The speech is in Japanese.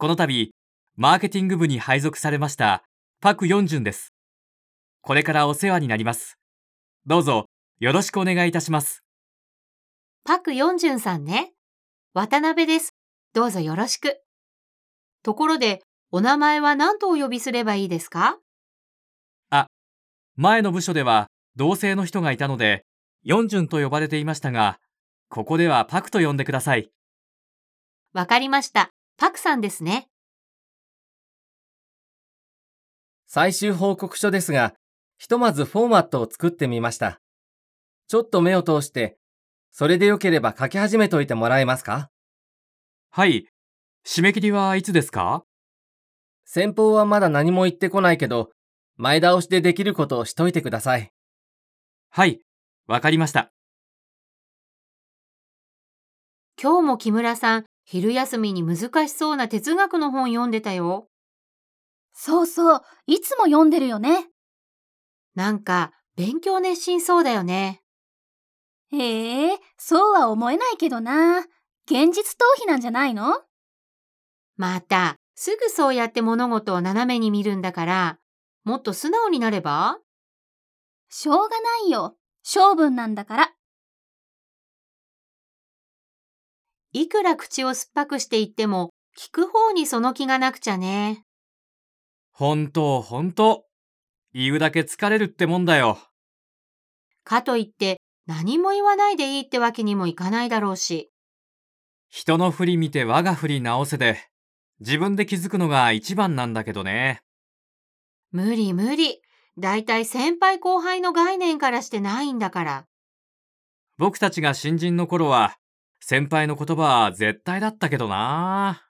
この度、マーケティング部に配属されましたパク・ヨンジュンです。これからお世話になります。どうぞよろしくお願いいたします。パク・ヨンジュンさんね。渡辺です。どうぞよろしく。ところで、お名前は何とお呼びすればいいですか？あ、前の部署では同性の人がいたので、ヨンジュンと呼ばれていましたが、ここではパクと呼んでください。わかりました。パクさんですね。最終報告書ですが、ひとまずフォーマットを作ってみました。ちょっと目を通して、それでよければ書き始めといてもらえますか？はい。締め切りはいつですか？先方はまだ何も言ってこないけど、前倒しでできることをしといてください。はい。わかりました。今日も木村さん、昼休みに難しそうな哲学の本読んでたよ。そうそう、いつも読んでるよね。なんか、勉強熱心そうだよね。へえ、そうは思えないけどな。現実逃避なんじゃないの？また、すぐそうやって物事を斜めに見るんだから、もっと素直になれば？しょうがないよ。性分なんだから。いくら口を酸っぱくして言っても、聞く方にその気がなくちゃね。本当、本当。言うだけ疲れるってもんだよ。かといって何も言わないでいいってわけにもいかないだろうし。人の振り見て我が振り直せで、自分で気づくのが一番なんだけどね。無理無理。だいたい先輩後輩の概念からしてないんだから。僕たちが新人の頃は、先輩の言葉は絶対だったけどな。